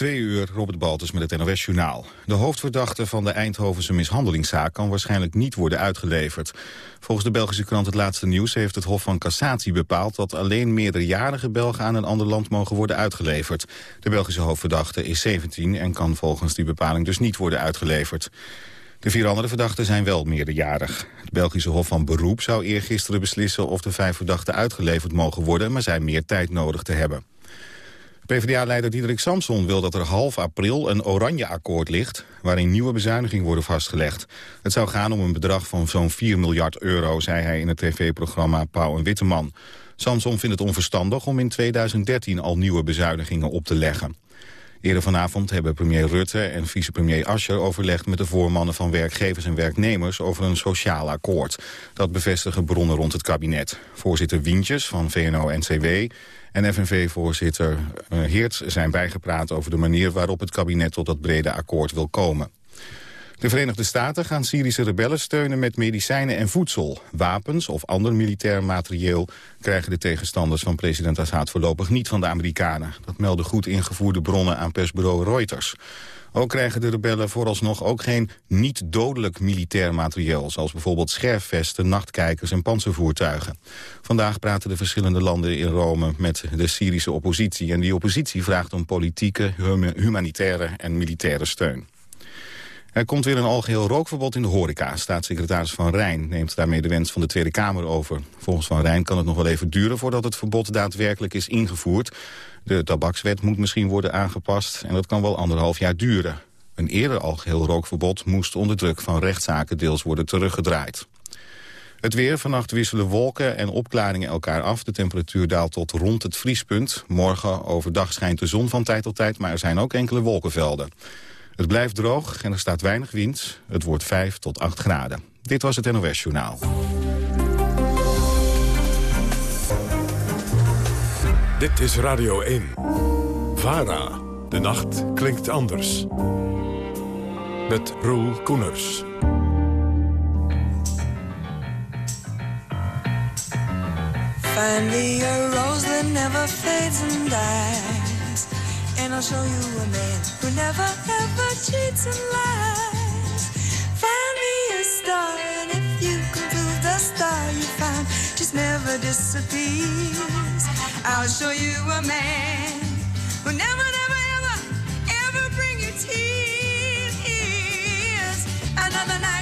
Twee uur, Robert Baltus met het NOS-journaal. De hoofdverdachte van de Eindhovense mishandelingszaak kan waarschijnlijk niet worden uitgeleverd. Volgens de Belgische krant Het Laatste Nieuws heeft het Hof van Cassatie bepaald... dat alleen meerderjarige Belgen aan een ander land mogen worden uitgeleverd. De Belgische hoofdverdachte is 17 en kan volgens die bepaling dus niet worden uitgeleverd. De vier andere verdachten zijn wel meerderjarig. Het Belgische Hof van Beroep zou eergisteren beslissen of de vijf verdachten uitgeleverd mogen worden... maar zij meer tijd nodig te hebben. PvdA-leider Diederik Samson wil dat er half april een oranje akkoord ligt... waarin nieuwe bezuinigingen worden vastgelegd. Het zou gaan om een bedrag van zo'n 4 miljard euro... zei hij in het tv-programma Pauw en Witteman. Samson vindt het onverstandig om in 2013 al nieuwe bezuinigingen op te leggen. Eerder vanavond hebben premier Rutte en vicepremier Ascher overlegd met de voormannen van werkgevers en werknemers over een sociaal akkoord. Dat bevestigen bronnen rond het kabinet. Voorzitter Wientjes van VNO-NCW en FNV-voorzitter uh, Heerts zijn bijgepraat over de manier waarop het kabinet tot dat brede akkoord wil komen. De Verenigde Staten gaan Syrische rebellen steunen met medicijnen en voedsel. Wapens of ander militair materieel krijgen de tegenstanders van president Assad voorlopig niet van de Amerikanen. Dat melden goed ingevoerde bronnen aan persbureau Reuters. Ook krijgen de rebellen vooralsnog ook geen niet-dodelijk militair materieel... zoals bijvoorbeeld scherfvesten, nachtkijkers en panzervoertuigen. Vandaag praten de verschillende landen in Rome met de Syrische oppositie... en die oppositie vraagt om politieke, humanitaire en militaire steun. Er komt weer een algeheel rookverbod in de horeca. Staatssecretaris Van Rijn neemt daarmee de wens van de Tweede Kamer over. Volgens Van Rijn kan het nog wel even duren voordat het verbod daadwerkelijk is ingevoerd. De tabakswet moet misschien worden aangepast en dat kan wel anderhalf jaar duren. Een eerder algeheel rookverbod moest onder druk van rechtszaken deels worden teruggedraaid. Het weer, vannacht wisselen wolken en opklaringen elkaar af. De temperatuur daalt tot rond het vriespunt. Morgen overdag schijnt de zon van tijd tot tijd, maar er zijn ook enkele wolkenvelden. Het blijft droog en er staat weinig wind. Het wordt 5 tot 8 graden. Dit was het NOS Journaal. Dit is Radio 1. VARA. De nacht klinkt anders. Met Roel Koeners. Find me a rose that never fades and dies. And I'll show you a man who never ever cheats and lies. Find me a star, and if you can prove the star you found just never disappears. I'll show you a man who never, never, ever, ever bring you tears. Another night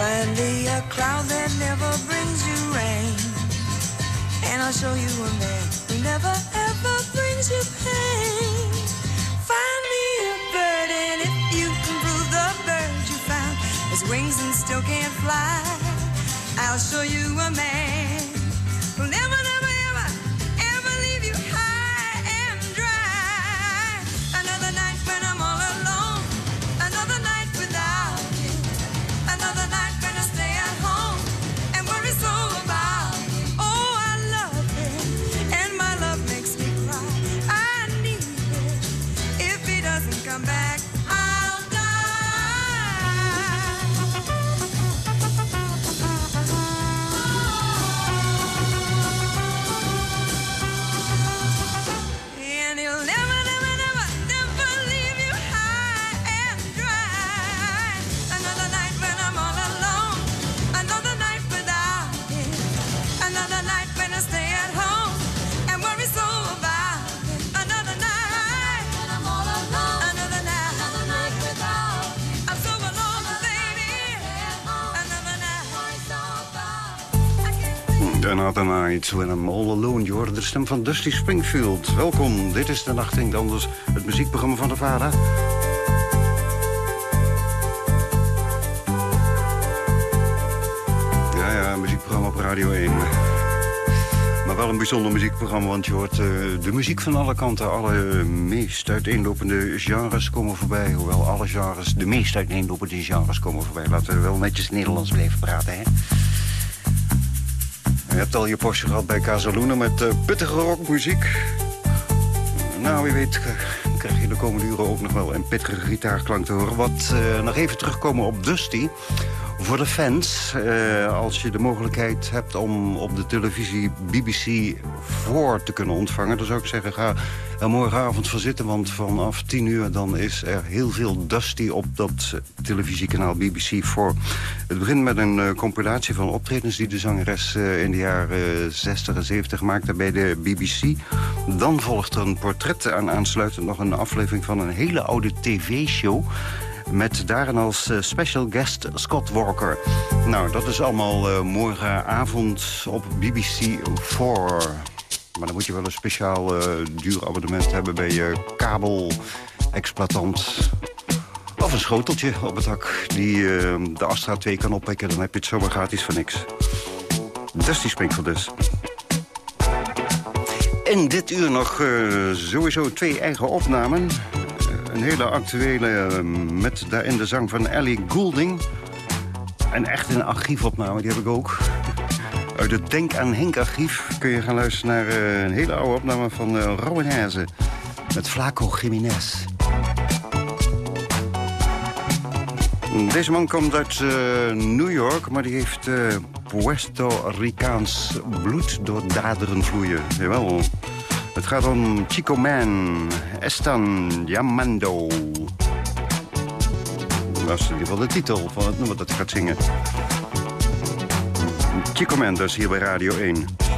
Find me a cloud that never brings you rain. And I'll show you a man who never ever brings you pain. Find me a bird, and if you can prove the bird you found has wings and still can't fly, I'll show you a man Night When I'm All Alone. Je hoorde de stem van Dusty Springfield. Welkom, dit is de Nacht Klinkt Anders, het muziekprogramma van de VARA. Ja, ja, muziekprogramma op Radio 1. Maar wel een bijzonder muziekprogramma, want je hoort eh, de muziek van alle kanten. Alle meest uiteenlopende genres komen voorbij. Hoewel alle genres, de meest uiteenlopende genres komen voorbij. Laten we wel netjes Nederlands blijven praten, hè? Hebt al je postje gehad bij Casaluna met uh, pittige rockmuziek. Nou, wie weet krijg je de komende uren ook nog wel een pittige gitaarklank te horen. Wat uh, nog even terugkomen op Dusty. Voor de fans, als je de mogelijkheid hebt om op de televisie BBC voor te kunnen ontvangen... dan zou ik zeggen, ga er morgenavond voor zitten. Want vanaf 10 uur dan is er heel veel Dusty op dat televisiekanaal BBC 4. Het begint met een uh, compilatie van optredens die de zangeres uh, in de jaren 60 en 70 maakte bij de BBC. Dan volgt er een portret en aansluitend nog een aflevering van een hele oude tv-show... Met daarin als special guest Scott Walker. Nou, dat is allemaal morgenavond op BBC 4. Maar dan moet je wel een speciaal uh, duur abonnement hebben bij je kabel-exploitant. Of een schoteltje op het dak die de Astra 2 kan oppikken. Dan heb je het zomaar gratis voor niks. Dusty Springfield dus. In dit uur nog sowieso twee eigen opnamen een hele actuele met daarin de zang van Ellie Goulding. En echt een archiefopname, die heb ik ook. Uit het Denk aan Henk archief kun je gaan luisteren naar uh, een hele oude opname van uh, Rowan Herzen. Met Flaco Jiménez. Deze man komt uit uh, New York, maar die heeft Puerto Ricaans bloed door daderen vloeien. Jawel. Het gaat om Chico Man, Estan Yamando. Dat is in ieder geval de titel van het nummer dat hij gaat zingen. Man dus hier bij Radio 1.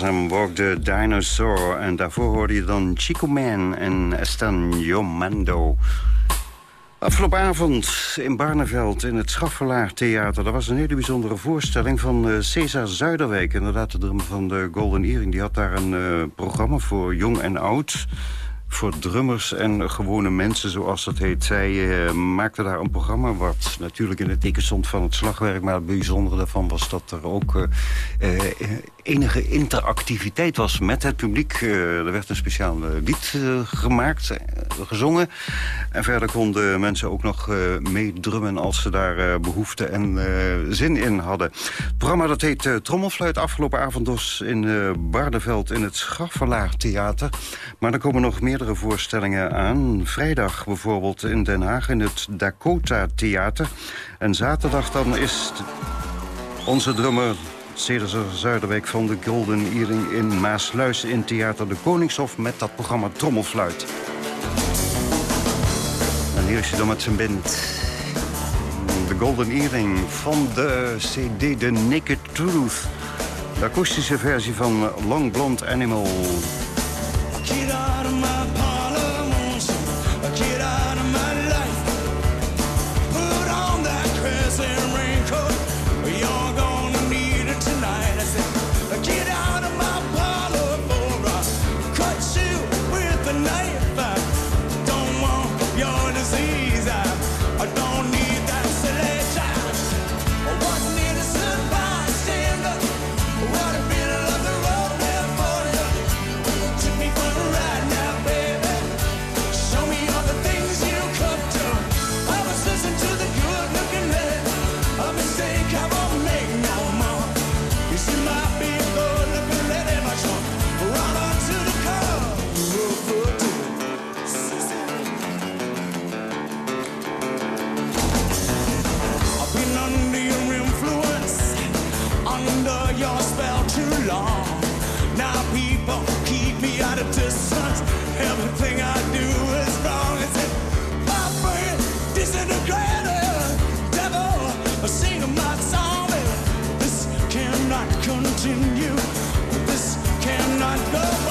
Walk the Dinosaur. En daarvoor hoorde je dan Chico Man en Estan Yomando. Afgelopen avond in Barneveld in het Schaffelaar Theater... dat was een hele bijzondere voorstelling van uh, Cesar Zuiderwijk. Inderdaad, de drummer van de Golden Earring. Die had daar een uh, programma voor jong en oud voor drummers en gewone mensen, zoals dat heet. Zij uh, maakte daar een programma wat natuurlijk in het teken stond van het slagwerk... maar het bijzondere daarvan was dat er ook uh, uh, enige interactiviteit was met het publiek. er werd een speciaal lied gemaakt, gezongen. En verder konden mensen ook nog meedrummen als ze daar behoefte en zin in hadden. Het programma dat heet Trommelfluit afgelopen avond in Bardeveld in het Schaffelaar Theater. Maar er komen nog meerdere voorstellingen aan. Vrijdag bijvoorbeeld in Den Haag in het Dakota Theater. En zaterdag dan is onze drummer Cedar Zuiderwijk van de Golden Earring in Maasluis... in Theater de Koningshof met dat programma Trommelfluit. En hier is hij dan met zijn band. De Golden Earring van de CD The Naked Truth. De akoestische versie van Long Blonde Animal. Get out of under your spell too long. Now people keep me at a distance. Everything I do is wrong. It's it, brain disintegrated. Devil, sing my song. This cannot continue. This cannot go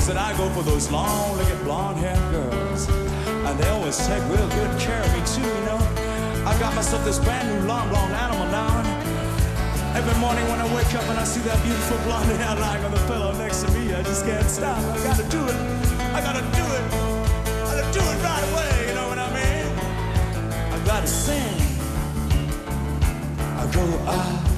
knows that I go for those long-legged, blonde-haired girls, and they always take real good care of me too. You know, I got myself this brand new long, blonde animal now. Every morning when I wake up and I see that beautiful blonde hair lying on the pillow next to me, I just can't stop. I gotta do it. I gotta do it. I gotta do it right away. You know what I mean? I gotta sing. I go ah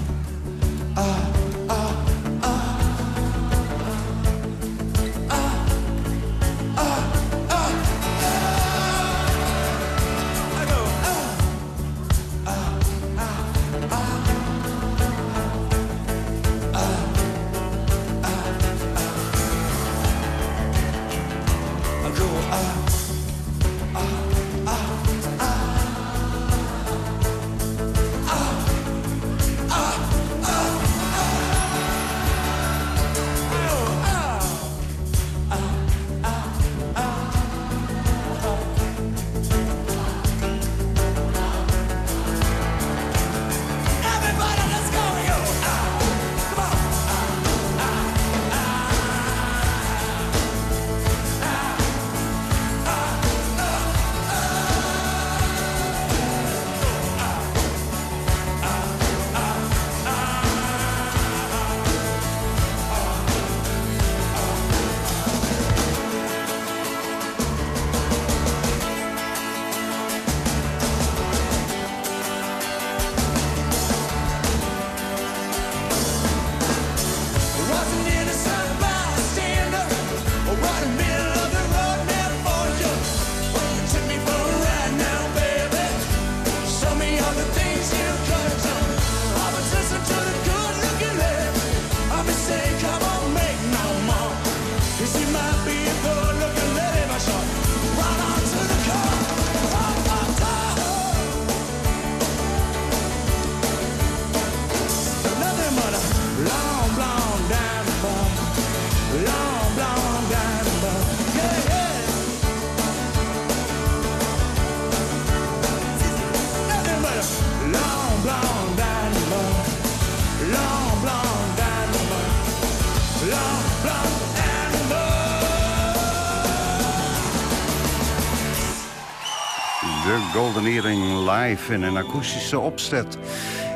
Golden Earring live in een akoestische opzet.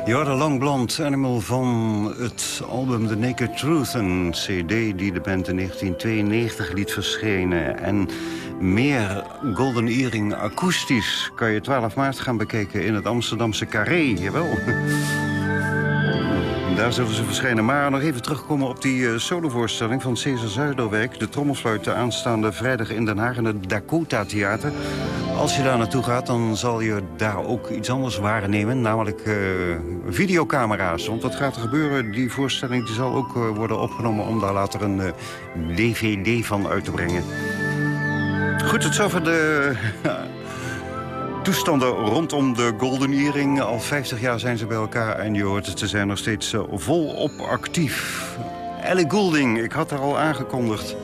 Je hoorde Long Blond Animal van het album The Naked Truth. Een cd die de band in 1992 liet verschenen. En meer Golden Earring akoestisch kan je 12 maart gaan bekijken in het Amsterdamse Carré. Jawel. Daar zullen ze verschijnen. Maar nog even terugkomen op die uh, solovoorstelling van Cesar Zuiderwijk. De trommelsluit aanstaande vrijdag in Den Haag in het Dakota Theater. Als je daar naartoe gaat, dan zal je daar ook iets anders waarnemen. Namelijk uh, videocamera's. Want wat gaat er gebeuren? Die voorstelling die zal ook worden opgenomen om daar later een DVD van uit te brengen. Goed, het zover de toestanden rondom de Golden Earring. Al 50 jaar zijn ze bij elkaar en je hoort ze zijn nog steeds volop actief. Ellie Goulding, ik had haar al aangekondigd.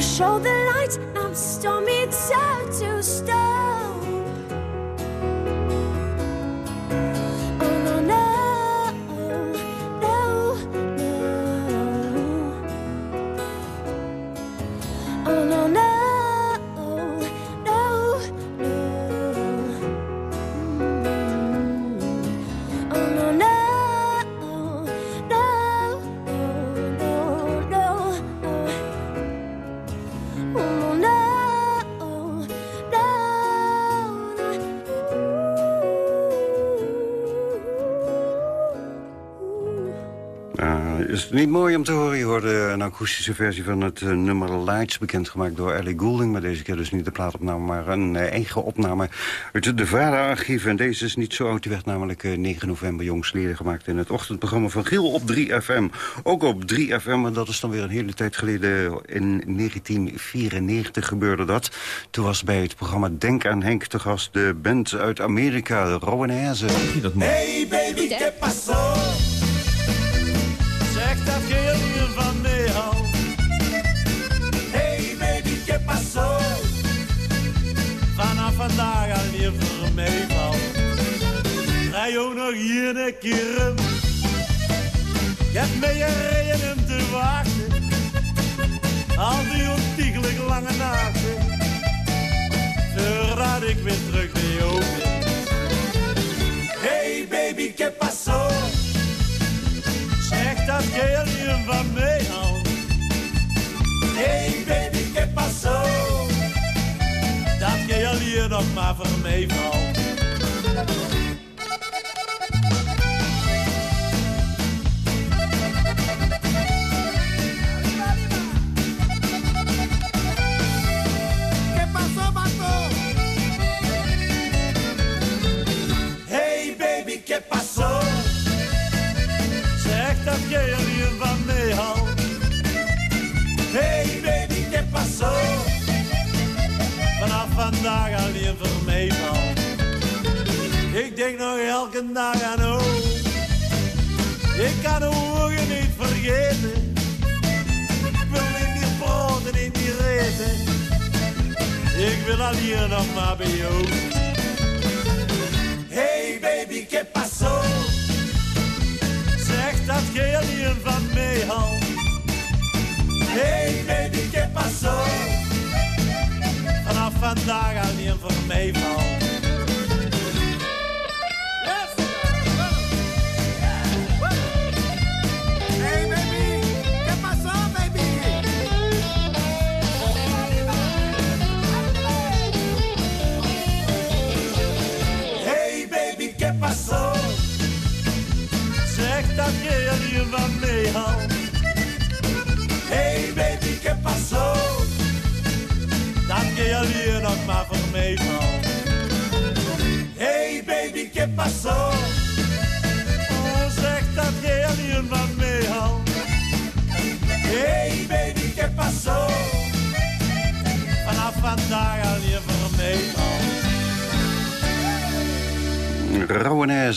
You show the light, I'm stormy tattoo star. Niet mooi om te horen. Je hoorde een akoestische versie van het uh, nummer Lights... bekendgemaakt door Ellie Goulding. Maar deze keer dus niet de plaatopname, maar een uh, eigen opname... uit de VARA-archief. En deze is niet zo oud. Die werd namelijk uh, 9 november jongsleden gemaakt... in het ochtendprogramma van Giel op 3FM. Ook op 3FM, maar dat is dan weer een hele tijd geleden. In 1994 gebeurde dat. Toen was bij het programma Denk aan Henk te gast... de band uit Amerika, de Rowanese. Hey baby, que pasó? Zeg dat je van me houdt. Hey baby, que pasó? Vanaf vandaag al je voor mij valt. Rij ook nog hier een keer Je hebt mij gereden om te wachten. Al die ontiegelijk lange nachten. Voordat ik weer terug bij jou. Hey baby, que pasó? Dat alleen van mij houdt. Hey baby, que pasó? Dat alleen nog maar voor mij valt.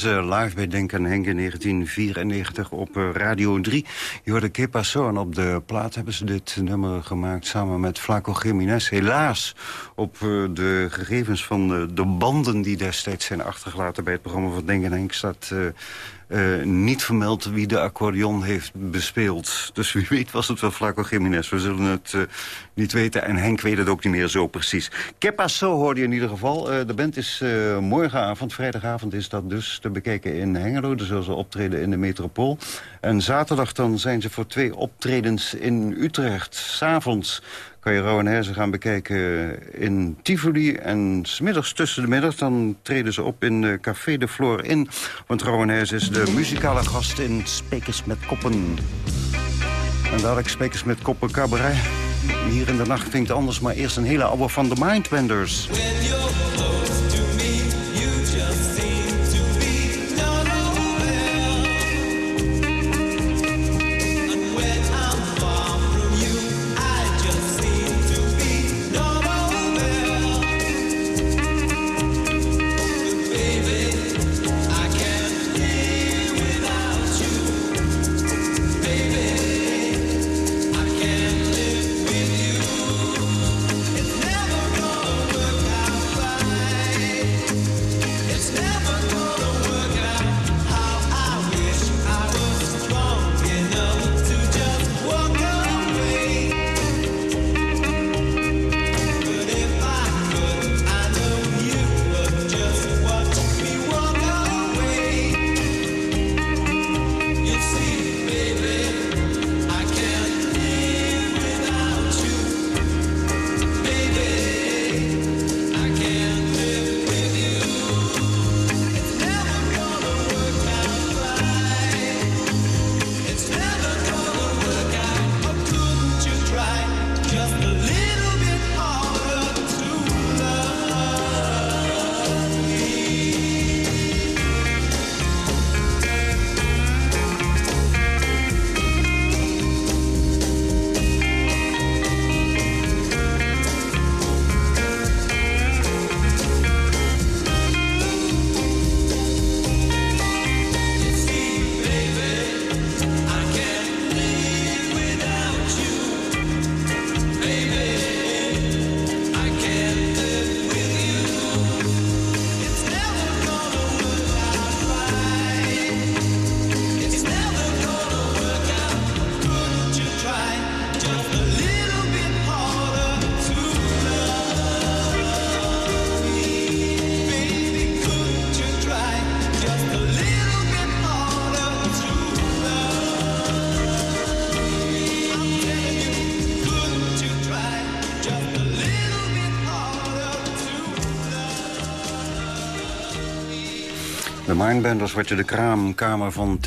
Live bij Denk aan Henk in 1994 op eh, Radio 3. Je Que en op de plaat hebben ze dit nummer gemaakt samen met Flaco Jiménez. Helaas op eh, de gegevens van de, de banden die destijds zijn achtergelaten bij het programma van Denk aan Henk staat... eh, niet vermeld wie de accordeon heeft bespeeld. Dus wie weet was het wel Flaco Jiménez. We zullen het eh, niet weten en Henk weet het ook niet meer zo precies. Que Paso hoorde je in ieder geval. Eh, de band is morgenavond, vrijdagavond is dat dus te bekijken in Hengelo. Dus zullen ze optreden in de metropool. En zaterdag dan zijn ze voor twee optredens in Utrecht. S'avonds kan je Rauwenherzen gaan bekijken in Tivoli. En smiddags tussen de middag dan treden ze op in eh, Café de Floor in. Want Rauwenherzen is de muzikale gast in Spekers met Koppen. En dadelijk Spekers met Koppen cabaret. Hier in de nacht klinkt anders, maar eerst een hele oude van de Mindbenders. Mindbenders wat je de kraamkamer van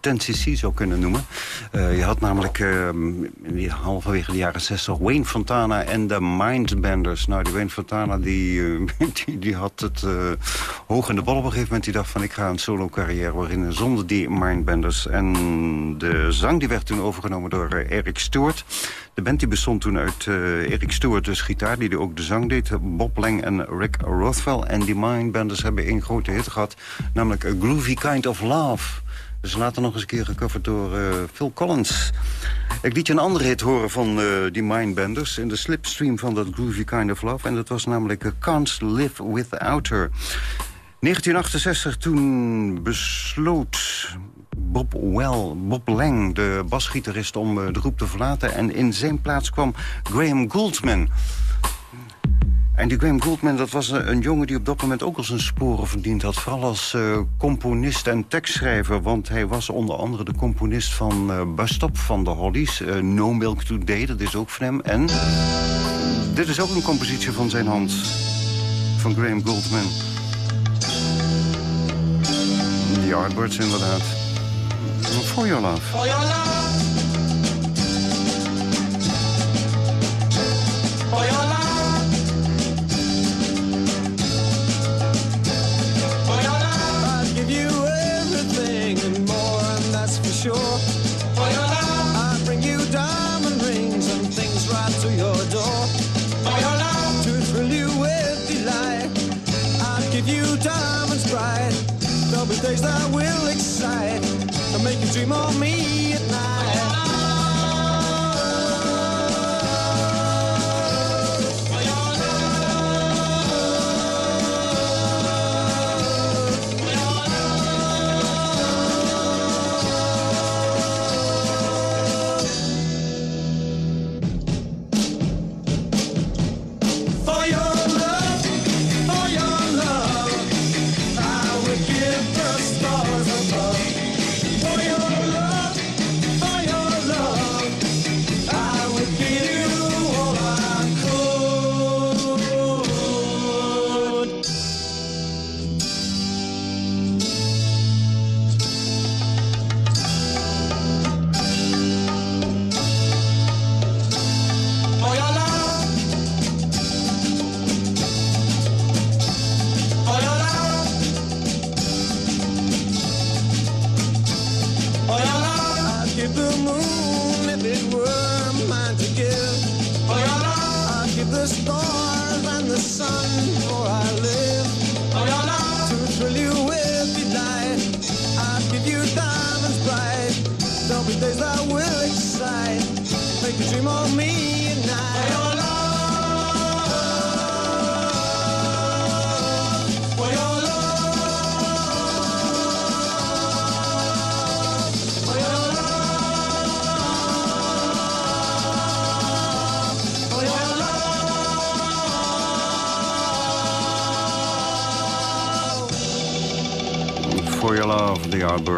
Tennessee zou kunnen noemen. Uh, je had namelijk uh, halverwege de jaren 60 Wayne Fontana en de Mindbenders. Nou, die Wayne Fontana die, uh, die, had het hoog in de bal op een gegeven moment. Die dacht van ik ga een solo carrière waarin zonder die Mindbenders. En de zang die werd toen overgenomen door Eric Stewart. De band die bestond toen uit uh, Eric Stewart, dus gitaar, die ook de zang deed. Bob Lang en Rick Rothwell. En die Mindbenders hebben één grote hit gehad. Namelijk A Groovy Kind of Love. Dus later nog eens een keer gecoverd door uh, Phil Collins. Ik liet je een andere hit horen van uh, die Mindbenders... in de slipstream van dat Groovy Kind of Love. En dat was namelijk Can't Live Without Her. 1968, toen besloot Bob Well, Bob Lang, de basgitarist, om eh, de groep te verlaten. En in zijn plaats kwam Graham Gouldman. En die Graham Gouldman, dat was een jongen die op dat moment ook al zijn sporen verdiend had. Vooral als uh, componist en tekstschrijver. Want hij was onder andere de componist van uh, Bus Stop van de Hollies. No Milk Today, dat is ook van hem. En dit is ook een compositie van zijn hand. Van Graham Gouldman. The Yardbirds inderdaad. For your love.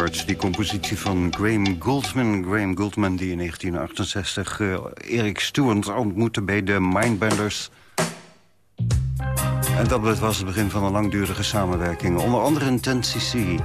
Die compositie van Graham Gouldman. Graham Gouldman die in 1968 uh, Erik Stewart ontmoette bij de Mindbenders. En dat was het begin van een langdurige samenwerking. Onder andere in Tennessee.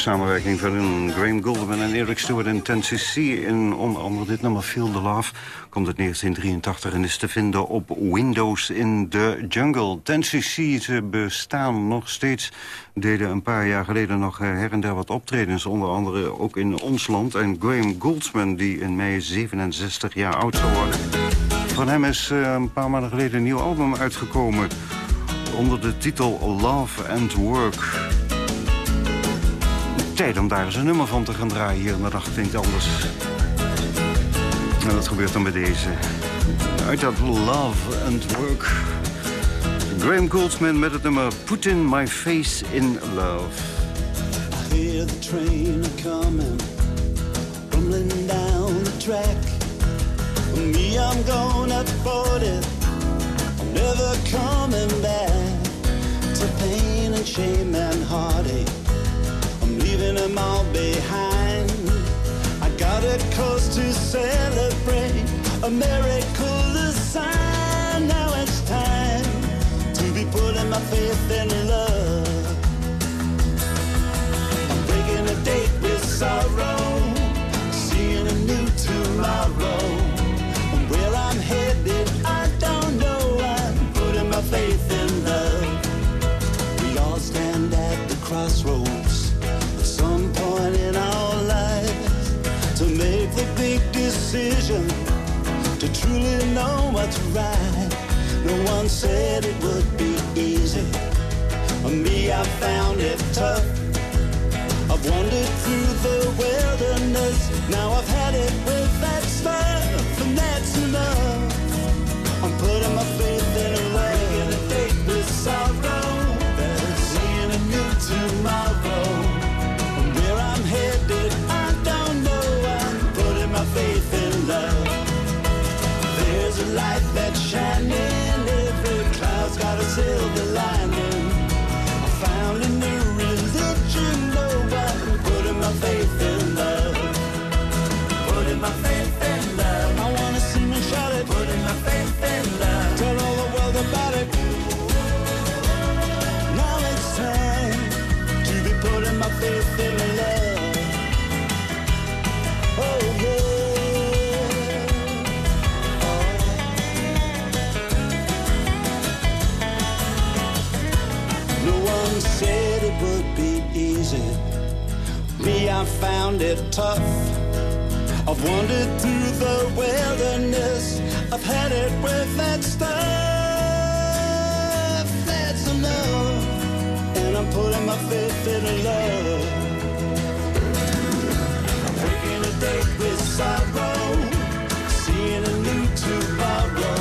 Samenwerking van Graham Goldman en Eric Stewart in Tennessee... in onder andere dit nummer Feel the Love... komt uit 1983 en is te vinden op Windows in the Jungle. Tennessee, ze bestaan nog steeds. Deden een paar jaar geleden nog eh, her en der wat optredens... onder andere ook in ons land. En Graham Goldsman, die in mei 67 jaar oud zou worden... Van hem is eh, een paar maanden geleden een nieuw album uitgekomen... onder de titel Love and Work... Tijd om daar eens een nummer van te gaan draaien hier in de nacht klinkt anders. En dat gebeurt dan bij deze. Uit dat Love and Work. Graham Goldsman met het nummer Put in My Face in Love. I hear the train coming, rumbling down the track. For me, I'm going at 40. I'm never coming back to pain and shame and heartache. Leaving them all behind. I got a cause to celebrate, a miracle to sign. Now it's time to be putting my faith in love. I'm breaking a date with sorrow, seeing a new tomorrow. And where I'm headed, I don't know. I'm putting my faith in love. We all stand at the crossroads what. No one said it would be easy. For me, I found it tough. I've wandered through the wilderness. Now I've had it with that stuff, and that's enough. I'm putting my I found it tough. I've wandered through the wilderness. I've had it with that stuff. That's enough. And I'm putting my faith in love. I'm breaking a date with sorrow. Seeing a new tomorrow.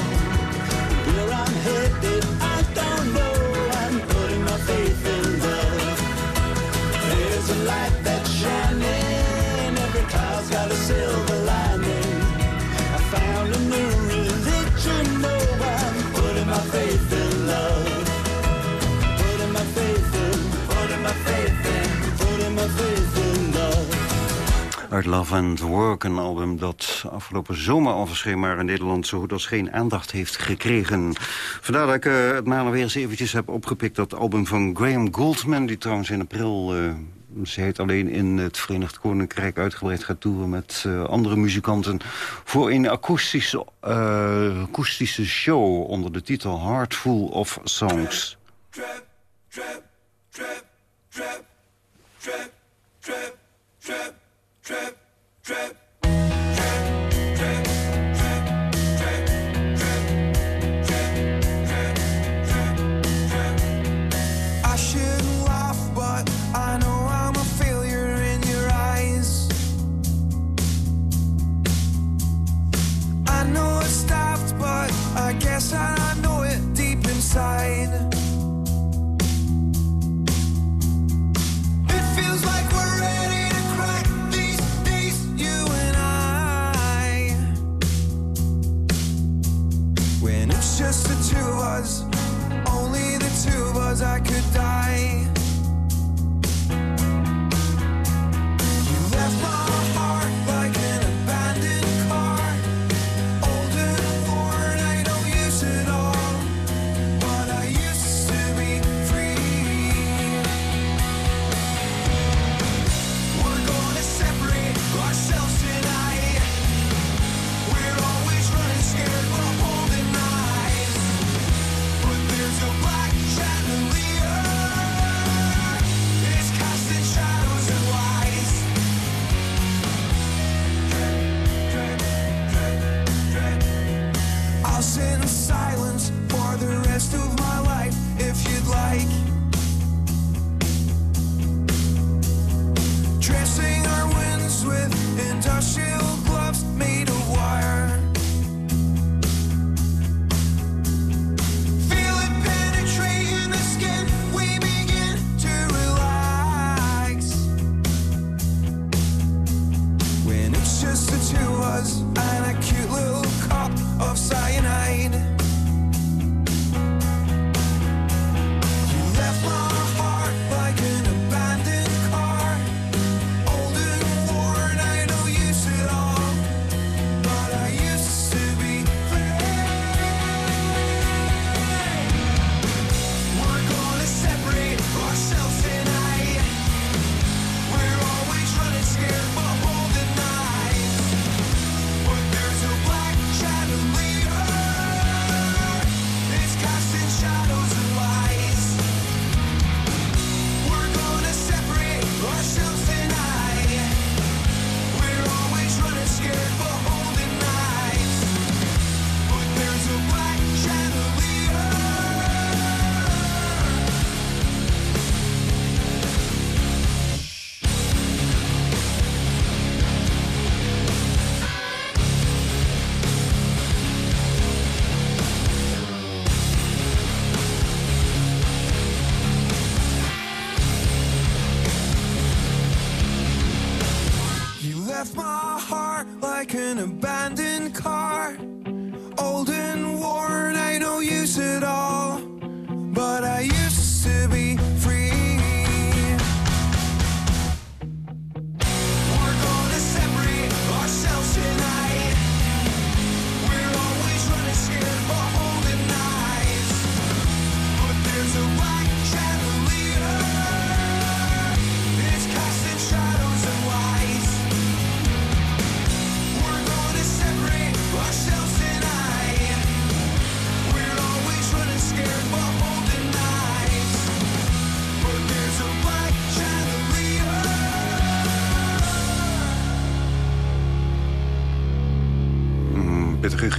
Where I'm headed, I don't know. I'm putting my faith in love. There's a light that's shining. Every cloud's got a silver lining. I found a new Love and Work, een album dat afgelopen zomer al verscheen... maar in Nederland zo goed als geen aandacht heeft gekregen. Vandaar dat ik eh, het maar weer eens eventjes heb opgepikt... dat album van Graham Goldman, die trouwens in april... eh, heet alleen in het Verenigd Koninkrijk uitgebreid gaat toeren... met eh, andere muzikanten voor een akoestische, eh, akoestische show... onder de titel Heart Full of Songs. A failure in your eyes. I know it's daft, but I guess I know it deep inside. Us, only the two of us, I could die.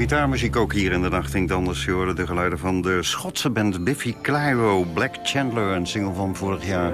Gitaarmuziek ook hier in de nacht klinkt anders. Je hoorde de geluiden van de Schotse band Biffy Clyro, Black Chandler, een single van vorig jaar.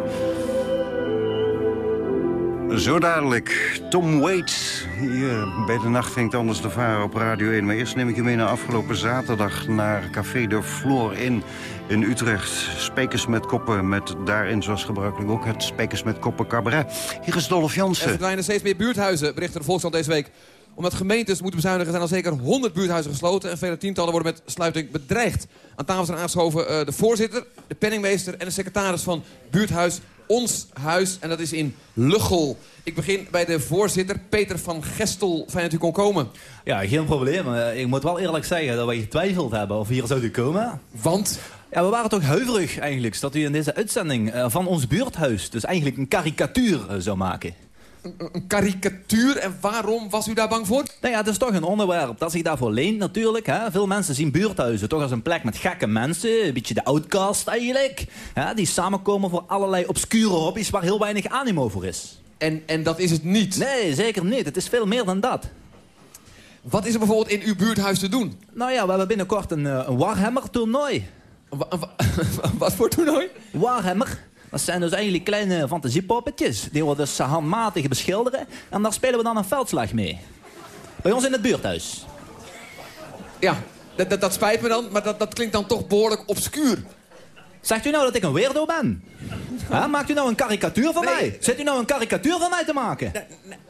Zo dadelijk, Tom Waits, hier bij de nacht klinkt anders de varen op Radio 1. Maar eerst neem ik je mee naar afgelopen zaterdag naar Café de Floor in, in Utrecht. Spekers met koppen, met daarin zoals gebruikelijk ook het Spekers met koppen cabaret. Hier is Dolph Er Jansen. verdwijnen steeds meer buurthuizen, bericht de Volkskrant deze week. Omdat gemeentes moeten bezuinigen zijn al zeker 100 buurthuizen gesloten... en vele tientallen worden met sluiting bedreigd. Aan tafel zijn aangeschoven eh, de voorzitter, de penningmeester... en de secretaris van buurthuis Ons Huis. En dat is in Luggel. Ik begin bij de voorzitter, Peter van Gestel. Fijn dat u kon komen. Ja, geen probleem. Eh, Ik moet wel eerlijk zeggen dat wij getwijfeld hebben of hier zou u komen. Want? Ja, we waren toch huiverig eigenlijk dat u in deze uitzending eh, van ons buurthuis... dus eigenlijk een karikatuur zou maken. Een, karikatuur. En waarom was u daar bang voor? Nou ja, het is toch een onderwerp dat zich daarvoor leent natuurlijk. Hè? Veel mensen zien buurthuizen toch als een plek met gekke mensen. Een beetje de outcast eigenlijk. Hè? Die samenkomen voor allerlei obscure hobby's waar heel weinig animo voor is. En, en dat is het niet? Nee, zeker niet. Het is veel meer dan dat. Wat is er bijvoorbeeld in uw buurthuis te doen? Nou ja, we hebben binnenkort een, eh, een Warhammer-toernooi. Wat voor toernooi? Warhammer. Dat zijn dus eigenlijk kleine fantasiepoppetjes. Die we dus handmatig beschilderen. En daar spelen we dan een veldslag mee. Bij ons in het buurthuis. Ja, dat, dat, dat spijt me dan, maar dat, dat klinkt dan toch behoorlijk obscuur. Zegt u nou dat ik een weirdo ben? Maakt u nou een karikatuur van Nee. mij? Zit u nou een karikatuur van mij te maken?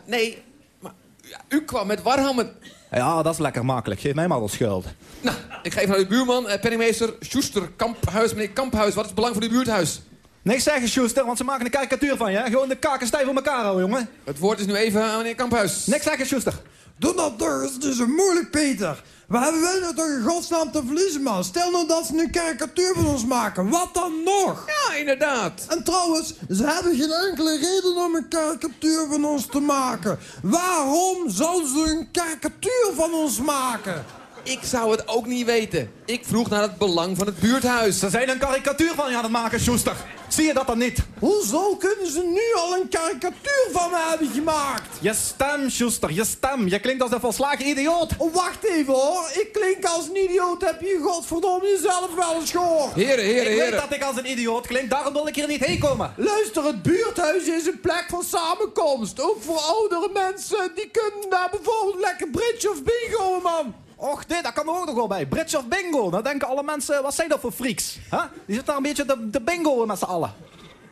Nee, maar ja, u kwam met Warhammer. Ja, dat is lekker makkelijk. Geef mij maar de schuld. Nou, ik geef naar uw buurman, eh, penningmeester Schuster Kamphuis. Meneer Kamphuis, wat is het belang van uw buurthuis? Niks zeggen, Schuster, want ze maken een karikatuur van je. hè? Gewoon de kaken stijf op elkaar houden, jongen. Het woord is nu even aan meneer Kamphuis. Niks zeggen, Schuster. Doe dat toch, het is zo moeilijk, Peter. We hebben wel toch in godsnaam te verliezen, man. Stel nou dat ze een karikatuur van ons maken. Wat dan nog? Ja, inderdaad. En trouwens, ze hebben geen enkele reden om een karikatuur van ons te maken. Waarom zouden ze een karikatuur van ons maken? Ik zou het ook niet weten. Ik vroeg naar het belang van het buurthuis. Ze zijn een karikatuur van je aan het maken, Schuster. Zie je dat dan niet? Hoezo kunnen ze nu al een karikatuur van me hebben gemaakt? Je stem, Schuster, je stem. Je klinkt als een volslagen idioot. Oh, wacht even hoor. Ik klink als een idioot. Heb je godverdomme jezelf wel eens gehoord? Heren, heren, ik weet dat ik als een idioot klink, daarom wil ik hier niet heen komen. Luister, het buurthuis is een plek van samenkomst. Ook voor oudere mensen. Die kunnen daar bijvoorbeeld lekker bridge of bingo, man. Och, dit, daar kan er ook nog wel bij. Bridge of bingo. Dan denken alle mensen, wat zijn dat voor freaks? Huh? Die zitten daar een beetje te, te bingoen met z'n allen.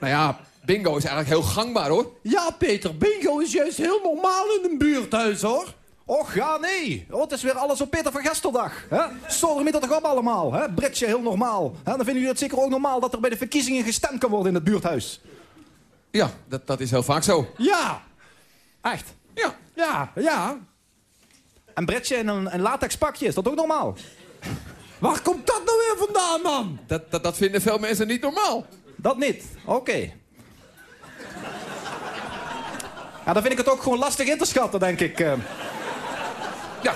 Nou ja, bingo is eigenlijk heel gangbaar, hoor. Ja, Peter, bingo is juist heel normaal in een buurthuis, hoor. Och, ja, nee. Oh, het is weer alles op Peter van Gesteldag. Hè? Sorry, dat toch op allemaal. Hè? Bridge, heel normaal. Hè? Dan vinden jullie het zeker ook normaal dat er bij de verkiezingen gestemd kan worden in het buurthuis. Ja, dat, dat is heel vaak zo. Ja, Echt. Ja. ja, ja. En Bridge in een, een latex pakje, is dat ook normaal? Waar komt dat nou weer vandaan, man? Dat, dat, dat vinden veel mensen niet normaal. Dat niet. Oké. Ja, dan vind ik het ook gewoon lastig in te schatten, denk ik. eh. Ja.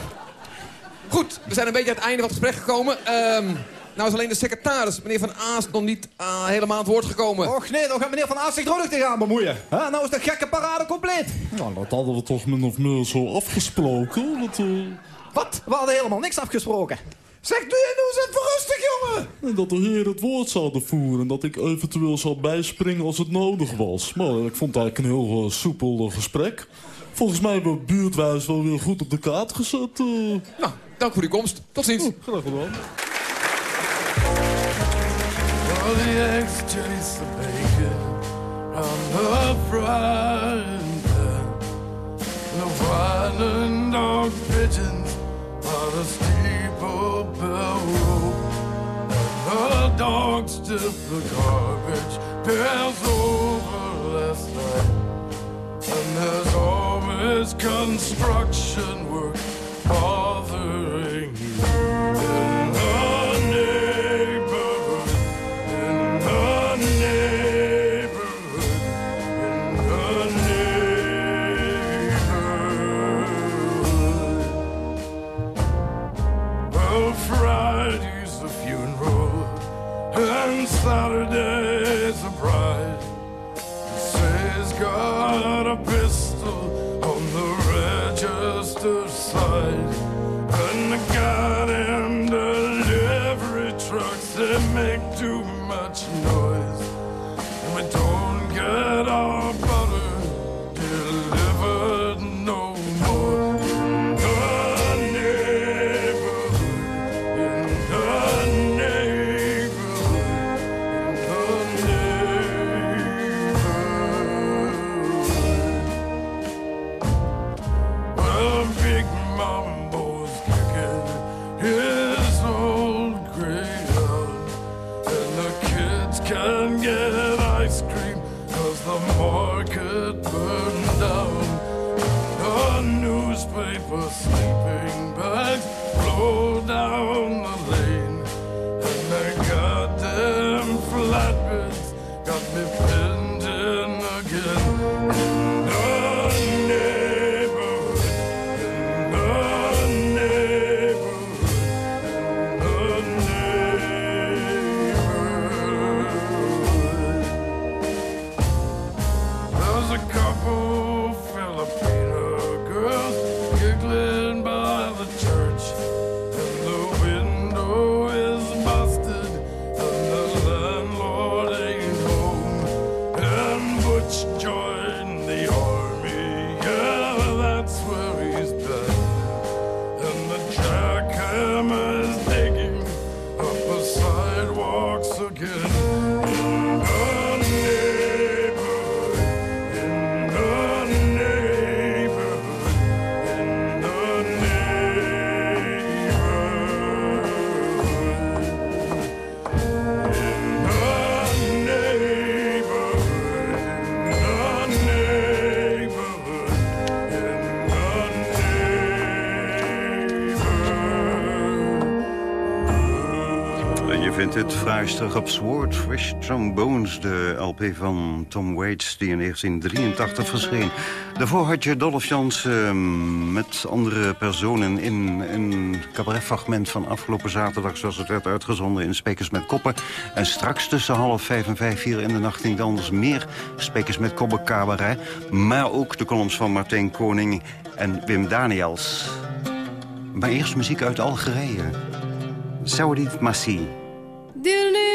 Goed, we zijn een beetje aan het einde van het gesprek gekomen. Ehm, nou is alleen de secretaris, meneer Van Aast, nog niet ah, helemaal aan het woord gekomen. Och nee, dan gaat meneer Van Aast zich er ook nog tegenaan bemoeien. Hè? Nou is de gekke parade compleet. Nou, dat hadden we toch min of meer zo afgesproken. Dat, eh, Wat? We hadden helemaal niks afgesproken. Zeg, doe je nou eens even rustig, jongen. en dat de heren het woord zouden voeren. En dat ik eventueel zou bijspringen als het nodig was. Maar ik vond het eigenlijk een heel eh, soepel eh, gesprek. Volgens mij hebben we buurtwijs wel weer goed op de kaart gezet. eh. Nou, dank voor uw komst. Tot ziens. Graag gedaan. The eggs, Jenny's the bacon on the frying pan. The wine and dog pigeons on the steeple bell rope. And the dogs dip the garbage pails over last night. And there's always construction work bothering you and Saturday's the bride. Says got a pistol on the register side, het terug op Sword Fresh Trombones, de LP van Tom Waits, die in 1983 verscheen. Daarvoor had je Dolph Jans eh, met andere personen in een cabaretfragment van afgelopen zaterdag, zoals het werd uitgezonden in Spekers met Koppen. En straks tussen half vijf en vijf hier in de nacht niet anders meer Spekers met Koppen cabaret. Maar ook de columns van Martijn Koning en Wim Daniels. Maar eerst muziek uit Algerije. Saoudit Massi. Dilini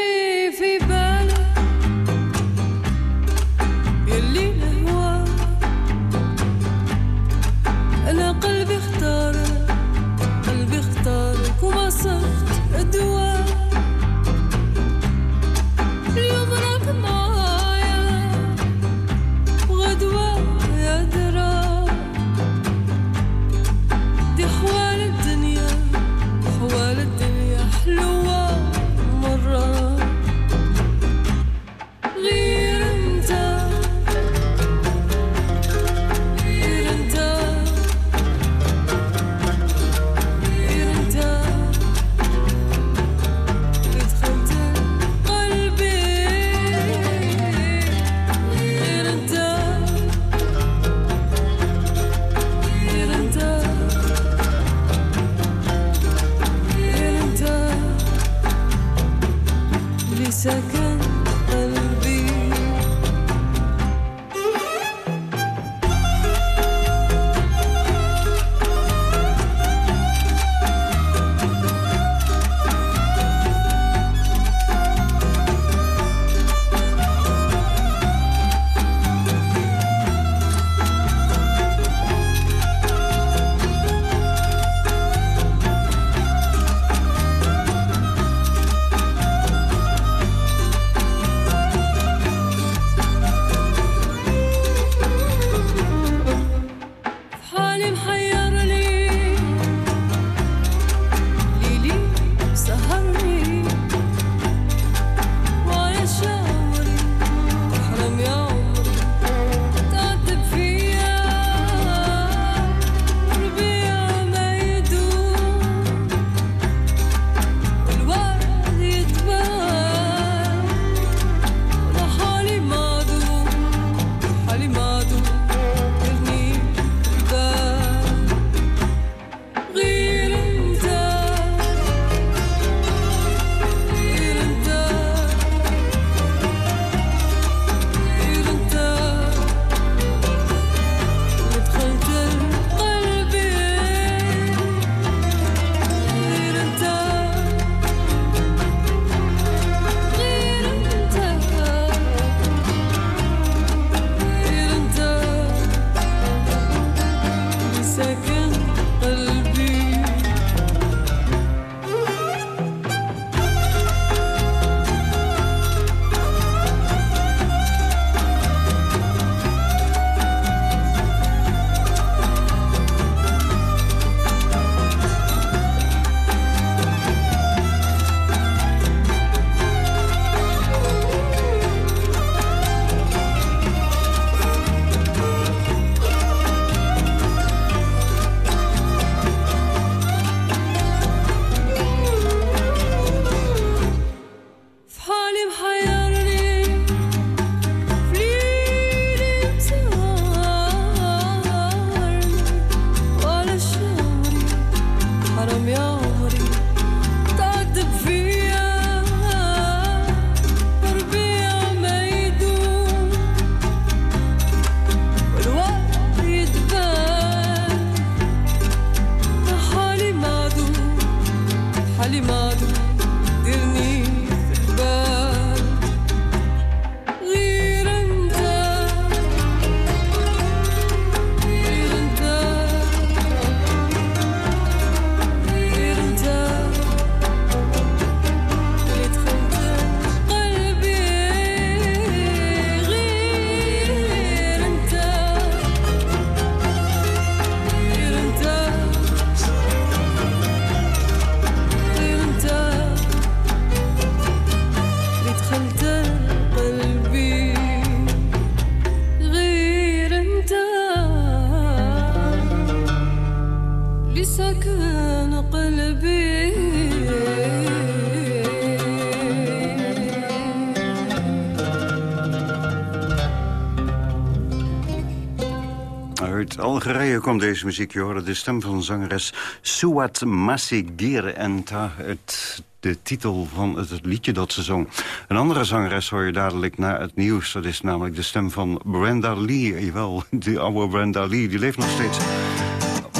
deze muziek. Je hoorde de stem van zangeres Souat Massigir. En het, de titel van het, liedje dat ze zong. Een andere zangeres hoor je dadelijk na het nieuws. Dat is namelijk de stem van Brenda Lee. Jawel, die oude Brenda Lee. Die leeft nog steeds.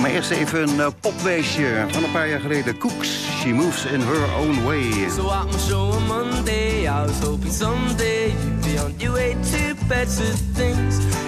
Maar eerst even een uh, popweesje van een paar jaar geleden. Cooks, She Moves in Her Own Way. So at my Monday, I was hoping your to things.